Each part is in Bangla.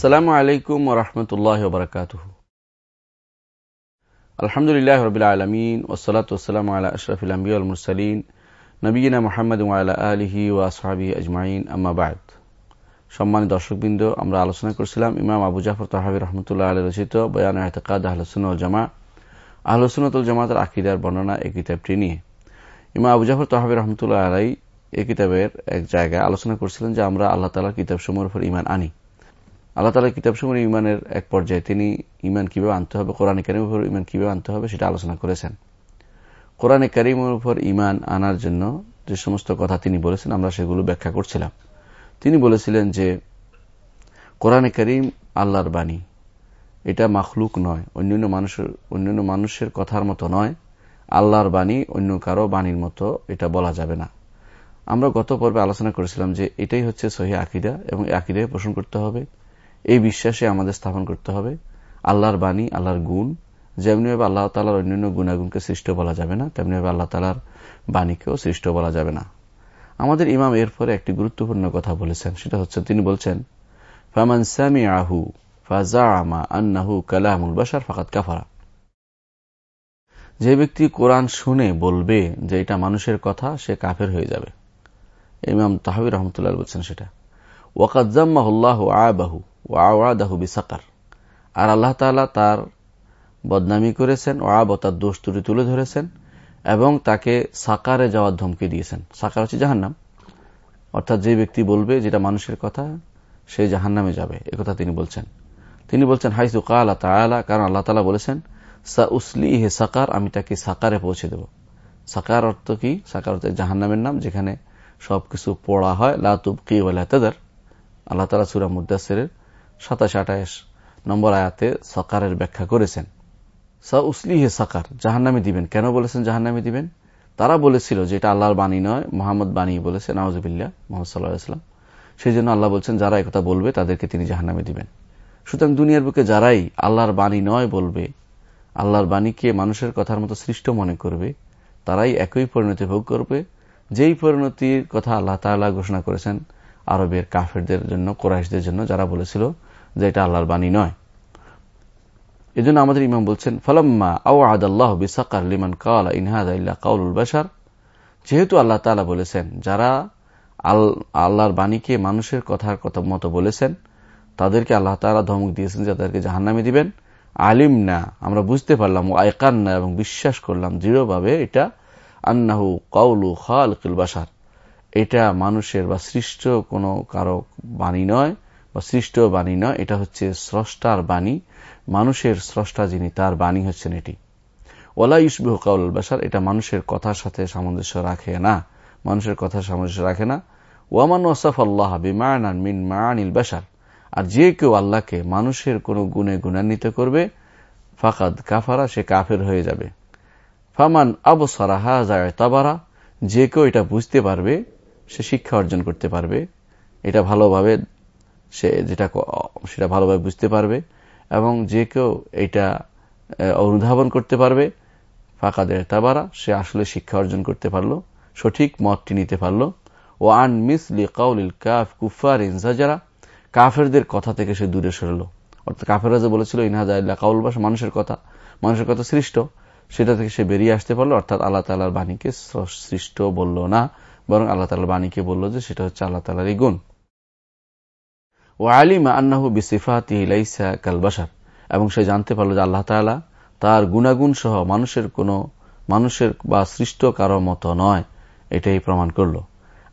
আসসালামু আলাইকুম ওরহমতুল্লাহ বরকাত আলহামদুলিল্লাহ রবিল আলমিন ওসলাত ওসালাম আলা আশরফুল আম্বিউল মুরসালিন নবীনা মোহাম্মদ আলা আলহি ও আসহাবি আজমাইন আম্মাবাদ সম্মানিত দর্শকবৃন্দ, আমরা আলোচনা করছিলাম ইমাম আবু জাফর তাহাবি রহমতুল্লাহ আলী রচিত বয়ান এহতকাদ আহলসুল জামা আহলসুনতুল জামাতের আকিদার বর্ণনা এই কিতাবটি নিয়ে। ইমাম আবু জাফর তাহাবি রহমতুল্লাহ আলাই এই কিতাবের এক জায়গায় আলোচনা করছিলেন যে আমরা আল্লাহ তালার কিতাব সমূহের উপর ইমান আনি। আল্লাহ তালা কিতাব সমূহ ইমানের এক পর্যায়ে। তিনি ইমান কীভাবে আনতে হবে, কোরআন কারিমের উপর ইমান কীভাবে আনতে হবে সেটা আলোচনা করেছেন। কোরআনে কারিমের উপর ইমান আনার জন্য যে সমস্ত কথা তিনি বলেছেন, আমরা সেগুলো ব্যাখ্যা করছিলাম। তিনি বলেছিলেন যে, কোরআনে করিম আল্লাহর বাণী। এটা মাখলুক নয়, অন্যান্য মানুষের অন্যান্য মানুষের কথার মতো নয়। আল্লাহর বাণী অন্য কারও বাণীর মতো এটা বলা যাবে না। আমরা গত পর্বে আলোচনা করেছিলাম যে এটাই হচ্ছে সহি আকিদা এবং আকিদায় পোষণ করতে হবে। এই বিশ্বাসে আমাদের স্থাপন করতে হবে। আল্লাহর বাণী, আল্লাহর গুণ। যেমনিভাবে আল্লাহ তালার অন্যান্য গুণাগুণকে সৃষ্ট বলা যাবে না তেমনিভাবে আল্লাহ তালার বাণীকেও সৃষ্ট বলা যাবে না। আমাদের ইমাম এরপরে একটি গুরুত্বপূর্ণ কথা বলেছেন। সেটা হচ্ছে, তিনি বলছেন, ফামান সামি আহু আন্নাহু ফাকাত কাফারা। যে ব্যক্তি কোরআন শুনে বলবে যে এটা মানুষের কথা, সে কাফের হয়ে যাবে। ইমাম তাহাবির রহমতুল্লাহ বলছেন সেটা। ওয়াকাজ্জাম্মাহুল্লাহ আবাহু। ও আওয়াদাহু বিসাকার। আর আল্লাহ তালা তার বদনামি করেছেন ও আব তার দোষ তুলে তুলে ধরেছেন এবং তাকে সাকারে যাওয়ার ধমকি দিয়েছেন। সাকার হচ্ছে জাহান্নাম। অর্থাৎ যে ব্যক্তি বলবে যেটা মানুষের কথা, সে জাহান্নামে যাবে। একথা তিনি বলছেন। তিনি বলছেন, হাইসু কালা তালা কারণ আল্লাহ তালা বলেছেন সা উসলি হে সাকার আমি তাকে সাকারে পৌঁছে দেব। সাকার অর্থ কি? সাকার অর্থ জাহান্নামের নাম, যেখানে সবকিছু পড়া হয়। লাতুব কি তাদের। আল্লাহ তালা সুরা মুদাসের সাতাশ, আঠাশ নম্বর আয়াতে সকারের ব্যাখ্যা করেছেন। সা উসলি হে সাকার, জাহান্নামে দিবেন। কেন বলেছেন জাহান্নামে দিবেন? তারা বলেছিল যে এটা আল্লাহর বাণী নয়, মোহাম্মদ বাণী বলেছে নওয়াজবিল্লা মোহাম্মদ সাল্লাহ সেই জন্য আল্লাহ বলছেন, যারা একথা বলবে তাদেরকে তিনি জাহান্নামে দিবেন। সুতরাং দুনিয়ার বুকে যারাই আল্লাহর বাণী নয় বলবে, আল্লাহর বাণীকে মানুষের কথার মতো সৃষ্ট মনে করবে, তারাই একই পরিণতি ভোগ করবে। যেই পরিণতির কথা আল্লাহ তাল্লাহ ঘোষণা করেছেন আরবের কাফেরদের জন্য, কোরাইশদের জন্য, যারা বলেছিল যে এটা আল্লাহর বাণী নয়। এজন্য আমাদের ইমাম বলছেন, ফলম্মা আউ আদাল্লাহ বিসাকার লিমান কাওয়ালা ইনহাদা ইল্লা কাউলুল বাসার যেহেতু আল্লাহ তালা বলেছেন, যারা আল্লাহর বাণীকে মানুষের কথার কথা মতো বলেছেন, তাদেরকে আল্লাহ তালা ধমক দিয়েছেন যে তাদেরকে জাহান্নামে দিবেন। আলিম না আমরা বুঝতে পারলাম, ও আয়কান না এবং বিশ্বাস করলাম দৃঢ়ভাবে এটা আন্নাহু কাউলু খালকিল বাসার এটা মানুষের বা সৃষ্ট কোনো কারক বাণী নয়। বা সৃষ্ট বাণী নয় এটা হচ্ছে স্রষ্টার বাণী, মানুষের স্রষ্টা যিনি, তার বাণী হচ্ছেন এটি। ওলা ইসবিহ কাউল বাসার এটা মানুষের কথার সাথে সামঞ্জস্য রাখে না। মানুষের কথার সামঞ্জস্য রাখে না। ওয়ামান ওসাফ আল্লাহ বিমান মিন মায়ানিল বাসার আর যে কেউ আল্লাহকে মানুষের কোনো গুণে গুণান্বিত করবে, ফাকাদ কাফারা, সে কাফের হয়ে যাবে। ফামান আবসারাহা যায় তাবারা যে কেউ এটা বুঝতে পারবে, সে শিক্ষা অর্জন করতে পারবে। এটা ভালোভাবে সে যেটা সেটা ভালোভাবে বুঝতে পারবে এবং যে কেউ এটা অনুধাবন করতে পারবে ফাঁকাদের তাবারা, সে আসলে শিক্ষা অর্জন করতে পারল, সঠিক মতটি নিতে পারল। ও আন মিসলি কাউলিল কাফ কুফার ইনজাজারা কাফেরদের কথা থেকে সে দূরে সরল। অর্থাৎ কাফেরা যে বলেছিল ইনহাজা কাউল বাস, মানুষের কথা মানুষের কথা সৃষ্ট, সেটা থেকে সে বেরিয়ে আসতে পারল, অর্থাৎ আল্লাহ তালার বাণীকে সৃষ্ট বলল না, বরং আল্লাহ তালার বাণীকে বলল যে সেটা হচ্ছে আল্লাহ তালারই গুণ। ও আলিমা আন্নাহু বিসিফাতি লাইসা কালবাসার এবং সে জানতে পারল যে আল্লাহ তালা তার গুণাগুণ সহ মানুষের কোনো, মানুষের বা সৃষ্ট কারও মতো নয়। এটাই প্রমাণ করল।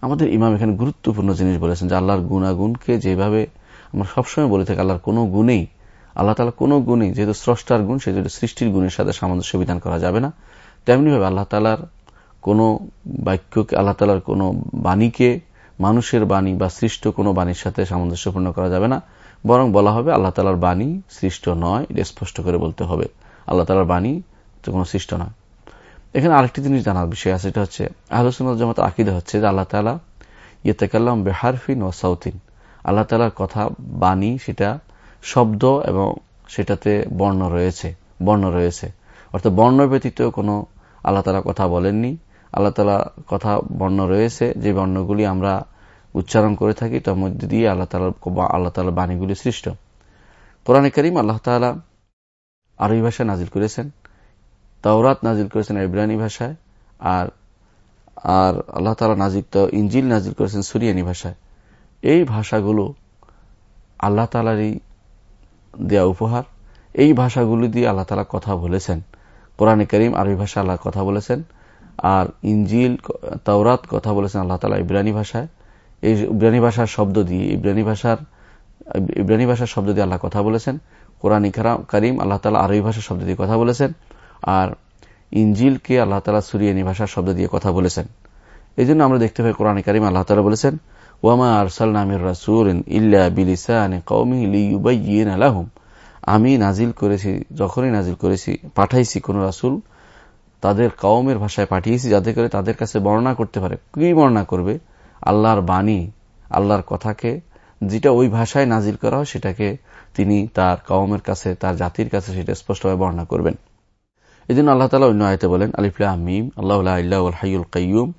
আমাদের ইমাম এখানে গুরুত্বপূর্ণ জিনিস বলেছেন যে আল্লাহর গুণাগুণকে যেভাবে আমরা সবসময় বলে থাকি, আল্লাহর কোনো গুণেই, আল্লাহ তালা কোনো গুণেই, যেহেতু স্রষ্টার গুণ সেহেতু সৃষ্টির গুণের সাথে সামঞ্জস্য বিধান করা যাবে না। তেমনিভাবে আল্লাহ তালার কোনো বাক্যকে, আল্লাহ তালার কোনো বাণীকে মানুষের বাণী বা সৃষ্ট কোনো বাণীর সাথে সামঞ্জস্যপূর্ণ করা যাবে না। বরং বলা হবে আল্লাহ তালার বাণী সৃষ্ট নয়, এটা স্পষ্ট করে বলতে হবে। আল্লাহ তালার বাণী তো কোনো সৃষ্ট নয়। এখানে আরেকটি জিনিস জানার বিষয় আছে, এটা হচ্ছে আহলসুল জামাত আকিদা হচ্ছে যে আল্লাহ তালা ইয়েতেকাল্লাম বেহারফিন ও সাউথিন আল্লাহ তালার কথা বাণী সেটা শব্দ এবং সেটাতে বর্ণ রয়েছে বর্ণ রয়েছে। অর্থাৎ বর্ণ ব্যতীত কোনো আল্লাহ তালা কথা বলেননি। আল্লাহ তালা কথা বর্ণ রয়েছে, যে বর্ণগুলি আমরা উচ্চারণ করে থাকি, তার মধ্যে দিয়ে আল্লাহ তালা আল্লাহ তালার বাণীগুলি সৃষ্ট। কোরআনে করিম আল্লাহ তালা আরবি ভাষায় নাজিল করেছেন, তাওরাত নাজিল করেছেন ইব্রানি ভাষায়, আর আর আল্লাহ তালা নাজিল ইঞ্জিল নাজিল করেছেন সুরিয়ানি ভাষায়। এই ভাষাগুলো আল্লাহ তালারই দেয়া উপহার। এই ভাষাগুলি দিয়ে আল্লাহ তালা কথা বলেছেন। কোরআনে করিম আরবি ভাষা আল্লাহ কথা বলেছেন। আর ইঞ্জিল তাওরাত কথা বলেছেন আল্লাহ তালা ইব্রানি ভাষায়। এই ইব্রানি ভাষার শব্দ দিয়ে, ইব্রানি ভাষার ইব্রানি ভাষার শব্দ দিয়ে আল্লাহ কথা বলেছেন। কোরআন করিম আল্লাহ তালা আরবি ভাষার শব্দ দিয়ে কথা বলেছেন। আর ইঞ্জিলকে আল্লাহ তালা সুরিয়ানি ভাষার শব্দ দিয়ে কথা বলেছেন। এই জন্য আমরা দেখতে পাই কোরআন করিম আল্লাহ তালা বলেছেন, ওয়ামা আরসাল নামির রাসুল ইল্লা আমি নাজিল করেছি, যখনই নাজিল করেছি, পাঠাইছি কোন রাসুল তাদের কওমের ভাষায় পাঠিয়েছি যাতে করে তাদের কাছে বর্ণনা করতে পারে। কি বর্ণনা করবে? আল্লাহর বাণী, আল্লাহর কথাকে যেটা ওই ভাষায় নাজিল করা হয় সেটাকে তিনি তার কওমের কাছে, তার জাতির কাছে সেটা স্পষ্টভাবে বর্ণনা করবেন। এদিন আল্লাহ তালা অন্য আয়তে বলেন আলিফুল্লাহ আমিম আল্লাহ আল্লাহুল কাইম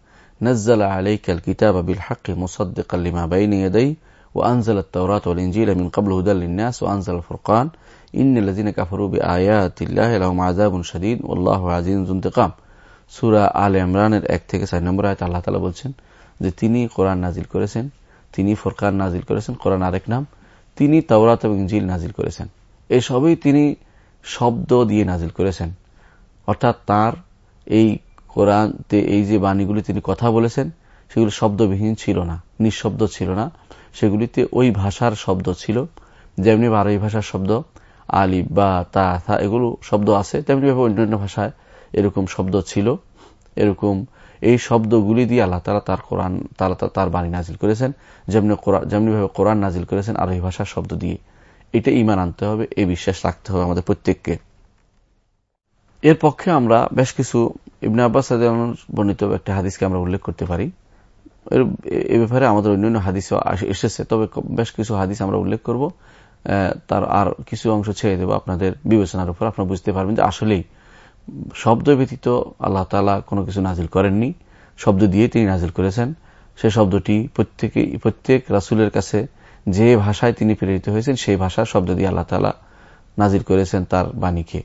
নজ্জাল আলাইকাল কিতাব আবিল হাক্কি মুসদ্দিক আল্লিমা বাইনি ইয়াদাই ও আনজাল তাওরাত ওয়াল ইনজিল মিন ক্বাবল হুদাল নাস, ওয়া আনজাল ফুরকান। সুরা আল এক থেকে চার নম্বর আল্লাহ তালা বলছেন যে, তিনি নাজিল করেছেন, তিনি করেছেন আরেক নাম, তিনি তাওরাত এবং এসবই তিনি শব্দ দিয়ে নাজিল করেছেন। অর্থাৎ তার এই কোরআন এই যে বাণীগুলি তিনি কথা বলেছেন, সেগুলি শব্দবিহীন ছিল না, নিঃশব্দ ছিল না। সেগুলিতে ওই ভাষার শব্দ ছিল, যেমনি বারোই ভাষার শব্দ। আলি, বা, তা, থা, এগুলো শব্দ আছে। তেমনিভাবে অন্যান্য ভাষায় এরকম শব্দ ছিল। এরকম এই শব্দগুলি দিয়ে আল্লাহ তালা তার কোরআন তারা তার বাণী নাজিল করেছেন। যেমনি যেমনিভাবে কোরআন নাজিল করেছেন, আরবি ভাষার শব্দ দিয়ে। এটা ইমান আনতে হবে এই বিশ্বাস রাখতে হবে আমাদের প্রত্যেককে। এর পক্ষে আমরা বেশ কিছু ইবনে আব্বাস বর্ণিত একটা হাদিসকে আমরা উল্লেখ করতে পারি। এ ব্যাপারে আমাদের অন্যান্য হাদিস এসেছে, তবে বেশ কিছু হাদিস আমরা উল্লেখ করব। তার আর কিছু অংশ ছেড়ে দেব আপনাদের বিবেচনার উপর। আপনারা বুঝতে পারবেন যে আসলেই শব্দ ব্যতীত আল্লাহ তালা কোনো কিছু নাজিল করেননি। শব্দ দিয়ে তিনি নাজিল করেছেন। সে শব্দটি প্রত্যেকে, প্রত্যেক রাসুলের কাছে যে ভাষায় তিনি প্রেরিত হয়েছেন, সেই ভাষা শব্দ দিয়ে আল্লাহ তালা নাজিল করেছেন তার বাণীকে।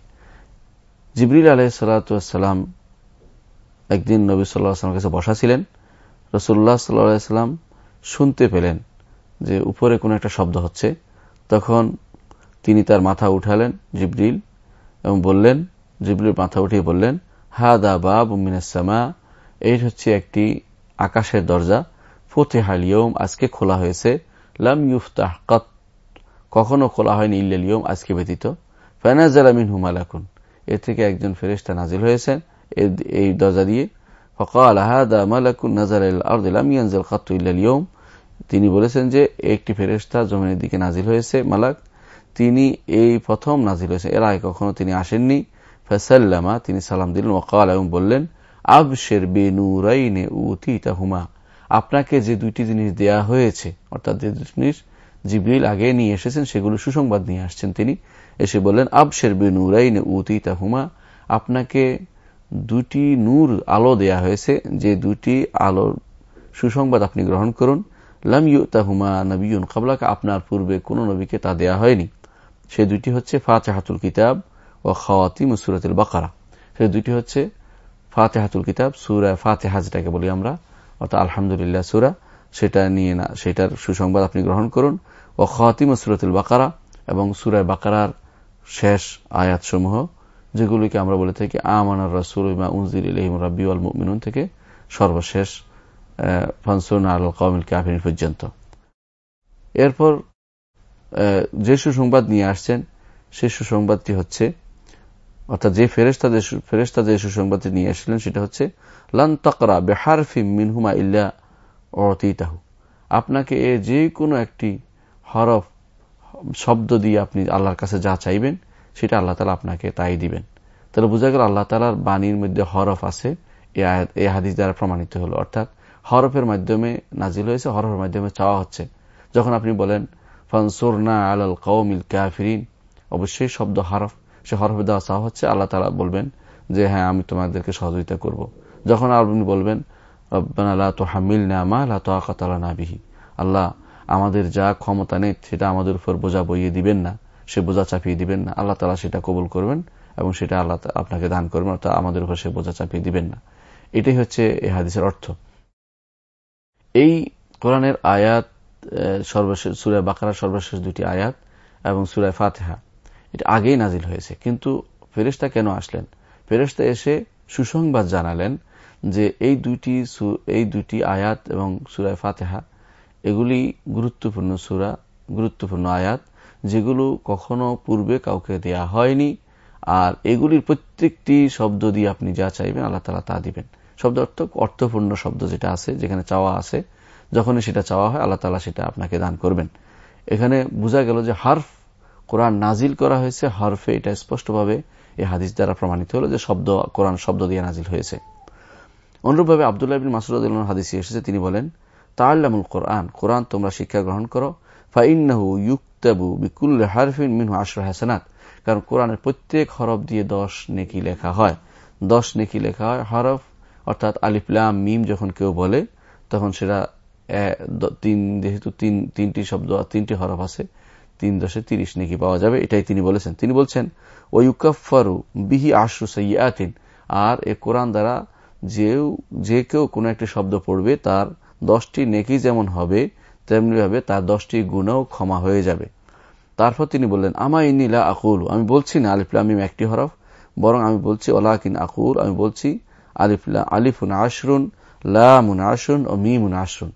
জিবরিল আলহ সাল্লাম একদিন নবী সাল্লাহামের কাছে বসা ছিলেন। রসুল্লাহ সাল্লাহ সাল্লাম শুনতে পেলেন যে উপরে কোনো একটা শব্দ হচ্ছে। তখন তিনি তার মাথা উঠালেন, জিবরিল, এবং বললেন জিবরিল মাথা উঠিয়ে বললেন হা দা বাব মিনাসমা এই হচ্ছে একটি আকাশের দরজা। ফতে হালিয়ম আজকে খোলা হয়েছে। লাম ইউফতাহ কত, কখনো খোলা হয়নি ইল্লিয়ম আজকে ব্যতীত। ফানাজাল আমিন হুমালাকুন এর থেকে একজন ফেরেস্তা নাজিল হয়েছেন এই দরজা দিয়ে। ফকাল হাদা মালাকুন নাজার আর্দ, লাম ইয়ানজাল খাত্তু ইল্লিয়ম তিনি বলেছেন যে, একটি ফেরেস্তা জমিনের দিকে নাজিল হয়েছে, মালাক। তিনি এই প্রথম নাজিল হয়েছে। এর আগে কখনো তিনি আসেননি। ফেসাল্লামা, তিনি সালাম দিলেন ওকাল এবং বললেন, আবশের বেনুরাইনে উতি তাহুমা আপনাকে যে দুইটি জিনিস দেয়া হয়েছে, অর্থাৎ যে দুটি জিনিস জিবরিল আগে নিয়ে এসেছেন, সেগুলো সুসংবাদ নিয়ে আসছেন তিনি। এসে বললেন, আবশের বেনুরাইনে উতি তাহুমা আপনাকে দুটি নূর আলো দেয়া হয়েছে। যে দুটি আলোর সুসংবাদ আপনি গ্রহণ করুন। লাম নবীন কাবলাকে আপনার পূর্বে কোন নবীকে তা দেয়া হয়নি। সে দুটি হচ্ছে ফাতেহাতুল কিতাব ও খাওয়াতিম সুরাতুল বাকারা। সে দুটি হচ্ছে ফাতেহাতুল কিতাব, সুরা ফাতেহা বলি আমরা, অর্থাৎ আলহামদুলিল্লাহ সুরা, সেটা নিয়ে না, সেটার সুসংবাদ আপনি গ্রহণ করুন। ও খাওয়াতিম সুরাতুল বাকারা এবং সুরায় বাকারার শেষ আয়াতসমূহ, যেগুলিকে আমরা বলে থাকি, আমানার রাসুল ইমা উনজির ইলহিম রাব্বি আল মিনুন থেকে সর্বশেষ ফানসুন আল কমিল কাফিন পর্যন্ত। এরপর যে সুসংবাদ নিয়ে আসছেন সেই সুসংবাদটি হচ্ছে, অর্থাৎ যে ফেরেস্তা যে ফেরেস্তা যে সুসংবাদটি নিয়ে আসছিলেন সেটা হচ্ছে, লান তকরা বেহারফি মিনহুমা ইল্লা অতীতাহু আপনাকে এ যে কোনো একটি হরফ, শব্দ দিয়ে আপনি আল্লাহর কাছে যা চাইবেন, সেটা আল্লাহ তালা আপনাকে তাই দিবেন। তাহলে বোঝা গেল আল্লাহ তালার বাণীর মধ্যে হরফ আছে এ হাদিস দ্বারা প্রমাণিত হলো। অর্থাৎ হরফের মাধ্যমে নাজিল হয়েছে, হরফের মাধ্যমে চাওয়া হচ্ছে। যখন আপনি বলেন, ফানসুরনা আলাল কৌমিল কাফিরিন অবশ্যই শব্দ হরফ, সে হরফে দেওয়া চাওয়া হচ্ছে। আল্লাহ তালা বলবেন যে হ্যাঁ আমি তোমাদেরকে সহযোগিতা করব। যখন আপনি বলবেন, রব্বানা তো হামিল নামা লা তো আকাতালা না আল্লাহ আমাদের যা ক্ষমতা নেই, সেটা আমাদের উপর বোঝা বইয়ে দিবেন না, সে বোঝা চাপিয়ে দিবেন না। আল্লাহ তালা সেটা কবুল করবেন এবং সেটা আল্লাহ আপনাকে দান করবেন, অর্থাৎ আমাদের উপর সে বোঝা চাপিয়ে দিবেন না। এটাই হচ্ছে এ হাদিসের অর্থ। এই কোরআনের আয়াত সর্বশেষ সুরায় বাকারার সর্বশেষ দুটি আয়াত এবং সুরায় ফাতেহা, এটা আগেই নাজিল হয়েছে। কিন্তু ফেরেস্তা কেন আসলেন? ফেরেস্তা এসে সুসংবাদ জানালেন যে এই দুইটি এই দুটি আয়াত এবং সুরায় ফাতেহা, এগুলি গুরুত্বপূর্ণ সুরা, গুরুত্বপূর্ণ আয়াত, যেগুলো কখনো পূর্বে কাউকে দেয়া হয়নি। আর এগুলির প্রত্যেকটি শব্দ দিয়ে আপনি যা চাইবেন, আল্লাহ তালা তা দিবেন। শব্দ অর্থ অর্থপূর্ণ শব্দ যেটা আছে, যেখানে চাওয়া আছে, যখনই সেটা চাওয়া হয়, আল্লাহ তালা সেটা আপনাকে দান করবেন। এখানে বোঝা গেল যে হার্ফ, কোরআন নাজিল করা হয়েছে, হরফে এটা স্পষ্টভাবে এই হাদিস দ্বারা প্রমাণিত হলো যে শব্দ, কোরআন শব্দ দিয়ে নাজিল হয়েছে। অনুরূপভাবে আবদুল্লাহ বিন মাসুদ হাদিসে এসেছে, তিনি বলেন তাল্লামুল কোরআন কোরআন তোমরা শিক্ষা গ্রহণ করো, ফাইন্নাহু ইউক্তাবু বিকুল হারফিন মিনহু আশর হাসানাত। কারণ কোরআনের প্রত্যেক হরফ দিয়ে দশ নেকি লেখা হয়। দশ নেকি লেখা হয়, হরফ অর্থাৎ আলিফলাম মিম যখন কেউ বলে, তখন সেটা তিন, যেহেতু তিন, তিনটি শব্দ, তিনটি হরফ আছে, তিন দশে তিরিশ নেকি পাওয়া যাবে, এটাই তিনি বলেছেন। তিনি বলছেন ওয়ুকাফারু বিহি আশরু সৈয়াতিন আর এ কোরআন দ্বারা যেও যে কেউ কোনো একটি শব্দ পড়বে, তার দশটি নেকি যেমন হবে তেমনিভাবে তার দশটি গুণও ক্ষমা হয়ে যাবে। তারপর তিনি বললেন, আমা ইনিলা আকুল আমি বলছি না আলিফলামিম একটি হরফ, বরং আমি বলছি ওলা ওলাকিন আকুল আমি বলছি আলিফলা আলিফুন আশরুন, লামুন আশরুন ও মিমুন আশরুন।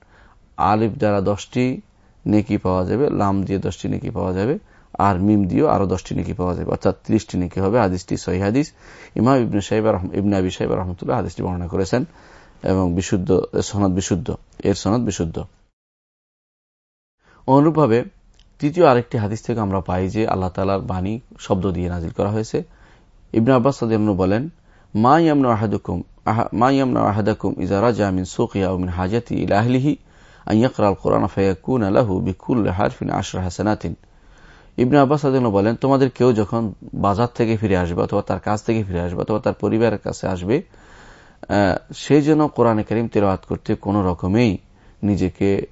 আলিফ দ্বারা দশটি নেকি পাওয়া যাবে, লাম দিয়ে দশটি নেকি পাওয়া যাবে, আর মিম দিয়েও আরও দশটি নেকি পাওয়া যাবে। অর্থাৎ ত্রিশটি নেকি হবে, হাদিসটি সহি হাদিস। ইমাম ইবনে সাহেব ইবনে আবি সাহেব রহমতুল্লাহ হাদিসটি বর্ণনা করেছেন, এবং বিশুদ্ধ, সনদ বিশুদ্ধ, এর সনদ বিশুদ্ধ। অনুরূপভাবে তৃতীয় আরেকটি হাদিস থেকে আমরা পাই যে আল্লাহ তালার বাণী শব্দ দিয়ে নাজিল করা হয়েছে। ইবনে আব্বাস বলেন আলাহু বলেন, তোমাদের কেউ যখন বাজার থেকে ফিরে আসবে অথবা তার কাছ থেকে ফিরে আসবে অথবা তার পরিবারের কাছে আসবে সে যেন কোরআনে করিম তেলাওয়াত করতে কোনো রকমেই নিজেকে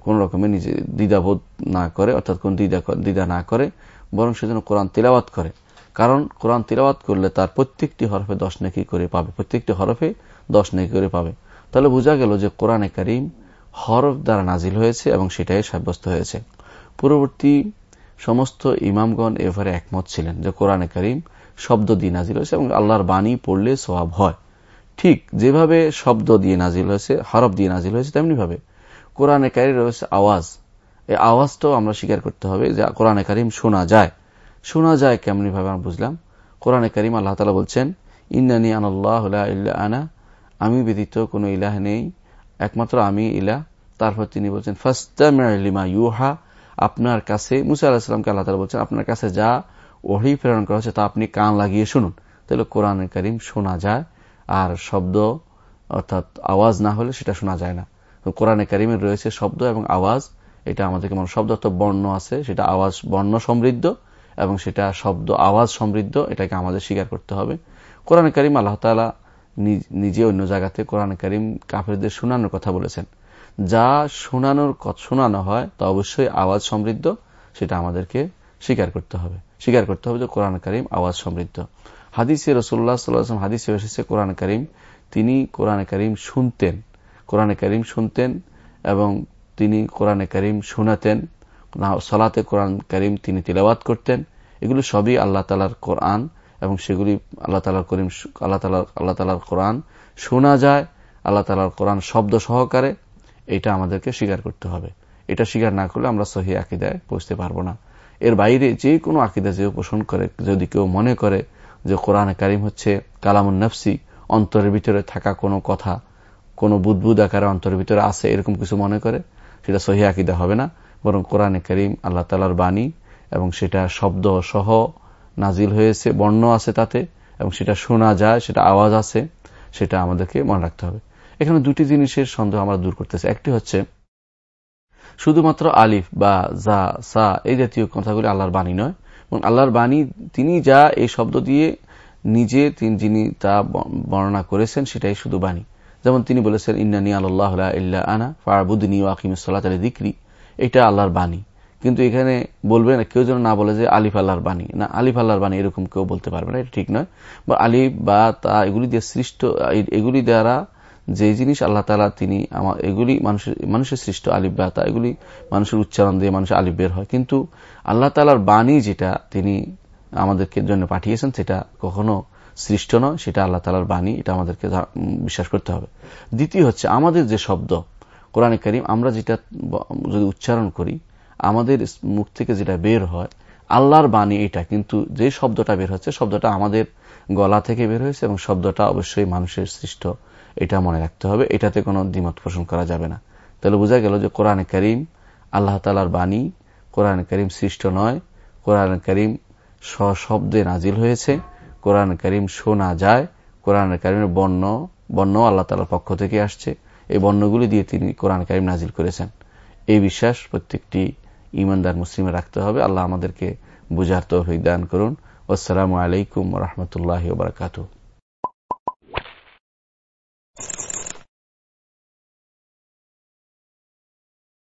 কোন রকমের নিজে দ্বিধাবোধ না করে, অর্থাৎ কোন দ্বিধা দ্বিধা না করে, বরং সেজন্য কোরআন তেলাওয়াত করে। কারণ কোরআন তেলাওয়াত করলে তার প্রত্যেকটি হরফে দশ নেকি করে পাবে, প্রত্যেকটি হরফে দশ নেকি করে পাবে। তাহলে বোঝা গেল যে কোরআনে করিম হরফ দ্বারা নাজিল হয়েছে এবং সেটাই সাব্যস্ত হয়েছে। পূর্ববর্তী সমস্ত ইমামগণ এভারে একমত ছিলেন যে কোরআনে করিম শব্দ দিয়ে নাজিল হয়েছে এবং আল্লাহর বাণী পড়লে সবাব হয়। ঠিক যেভাবে শব্দ দিয়ে নাজিল হয়েছে, হরফ দিয়ে নাজিল হয়েছে, তেমনি ভাবে কোরআনে কারিম রয়েছে আওয়াজ। এই আওয়াজটাও আমরা স্বীকার করতে হবে যে কোরআনে কারিম শোনা যায়। শোনা যায় কেমনি ভাবে আমরা বুঝলাম। কোরআনে কারিম আল্লাহ তালা বলছেন, ইন্নানি আনাল্লাহ আনা। আমি ব্যতীত কোনো ইলাহ নেই। একমাত্র আমি ইলা তারপর তিনি বলছেন ফাস্তামিমা ইউহা। আপনার কাছে, মুসা আলাহিসামকে আল্লাহ তালা বলছেন, আপনার কাছে যা ওহি প্রেরণ করা হচ্ছে তা আপনি কান লাগিয়ে শুনুন। তাহলে কোরআনে করিম শোনা যায়, আর শব্দ অর্থাৎ আওয়াজ না হলে সেটা শোনা যায় না। কোরআনে কারিমের রয়েছে শব্দ এবং আওয়াজ। এটা আমাদেরকে মানে শব্দ অর্থ বর্ণ আছে, সেটা আওয়াজ বর্ণ সমৃদ্ধ। এবং সেটা শব্দ, আওয়াজ সমৃদ্ধ, এটাকে আমাদের স্বীকার করতে হবে। কোরআন করিম আল্লাহ তালা নিজে অন্য জায়গাতে কোরআন করিম কাফেরদের শোনানোর কথা বলেছেন। যা শোনানোর শোনানো হয়, তা অবশ্যই আওয়াজ সমৃদ্ধ, সেটা আমাদেরকে স্বীকার করতে হবে। স্বীকার করতে হবে যে কোরআন করিম আওয়াজ সমৃদ্ধ। হাদিসে রসুল্লাহ সাল্লাম হাদিসে এসেছে, কোরআন করিম, তিনি কোরআন করিম শুনতেন। কোরআনে করিম শুনতেন এবং তিনি কোরআনে করিম শোনাতেন। সলাতে কোরআন করিম তিনি তিলাবাত করতেন। এগুলো সবই আল্লাহ তালার কোরআন এবং সেগুলি আল্লাহ তালার করিম আল্লাহ তালা আল্লাহ তালার কোরআন শোনা যায়, আল্লাহ তালার কোরআন শব্দ সহকারে এটা আমাদেরকে স্বীকার করতে হবে। এটা স্বীকার না করলে আমরা সহি আকিদায় পৌঁছতে পারব না। এর বাইরে যে কোনো আকিদা যে পোষণ করে, যদি কেউ মনে করে যে কোরআন কারিম হচ্ছে কালামুন নফসি, অন্তরের ভিতরে থাকা কোনো কথা, কোনো বুদবুদ আকারে অন্তরের ভিতরে আছে এরকম কিছু মনে করে, সেটা সহি আকিদা হবে না। বরং কোরআনে করিম আল্লাহ তালার বাণী এবং সেটা শব্দ সহ নাজিল হয়েছে, বর্ণ আছে তাতে, এবং সেটা শোনা যায়, সেটা আওয়াজ আছে, সেটা আমাদেরকে মনে রাখতে হবে। এখানে দুটি জিনিসের সন্দেহ আমরা দূর করতেছি। একটি হচ্ছে, শুধুমাত্র আলিফ বা জা সা এই জাতীয় কথাগুলি আল্লাহর বাণী নয়, এবং আল্লাহর বাণী, তিনি যা এই শব্দ দিয়ে নিজে তিনি যিনি তা বর্ণনা করেছেন, সেটাই শুধু বাণী। যেমন তিনি বলেছেন, ইন্নানি আল্লাহ আনা ফারবুদ্দিনী ওয়াকিম সাল্লাহ আলী দিক্রি এটা আল্লাহর বাণী। কিন্তু এখানে বলবে না, কেউ যেন না বলে যে আলিফ আল্লাহর বাণী। না, আলিফ আল্লাহর বাণী এরকম কেউ বলতে পারবে না, এটা ঠিক নয়। বা আলিফ, বা, তা, এগুলি দিয়ে সৃষ্ট এগুলি দ্বারা যে জিনিস আল্লাহ তালা তিনি আমার এগুলি মানুষের মানুষের সৃষ্ট আলিফ বা তা, এগুলি মানুষের উচ্চারণ দিয়ে মানুষের আলিফ বের হয়। কিন্তু আল্লাহ তালার বাণী যেটা তিনি আমাদেরকে জন্য পাঠিয়েছেন, সেটা কখনো সৃষ্ট নয়, সেটা আল্লাহ তালার বাণী, এটা আমাদেরকে বিশ্বাস করতে হবে। দ্বিতীয় হচ্ছে, আমাদের যে শব্দ, কোরআন করিম, আমরা যেটা যদি উচ্চারণ করি আমাদের মুখ থেকে যেটা বের হয়, আল্লাহর বাণী এটা, কিন্তু যে শব্দটা বের হচ্ছে, শব্দটা আমাদের গলা থেকে বের হয়েছে এবং শব্দটা অবশ্যই মানুষের সৃষ্ট, এটা মনে রাখতে হবে। এটাতে কোনো দ্বিমত পোষণ করা যাবে না। তাহলে বোঝা গেল যে কোরআনে করিম, আল্লাহ তালার বাণী, কোরআন করিম সৃষ্ট নয়। কোরআন করিম সশব্দে নাজিল হয়েছে। কোরআন করিম শোনা যায়। কোরআন করিমের বর্ণ বর্ণ আল্লাহ তালার পক্ষ থেকে আসছে। এই বর্ণগুলি দিয়ে তিনি কোরআন করিম নাজিল করেছেন। এই বিশ্বাস প্রত্যেকটি ইমানদার মুসলিম রাখতে হবে। আল্লাহ আমাদেরকে বুঝার তৌফিক দান করুন। আসসালামু আলাইকুম রহমতুল্লাহ বারকাতু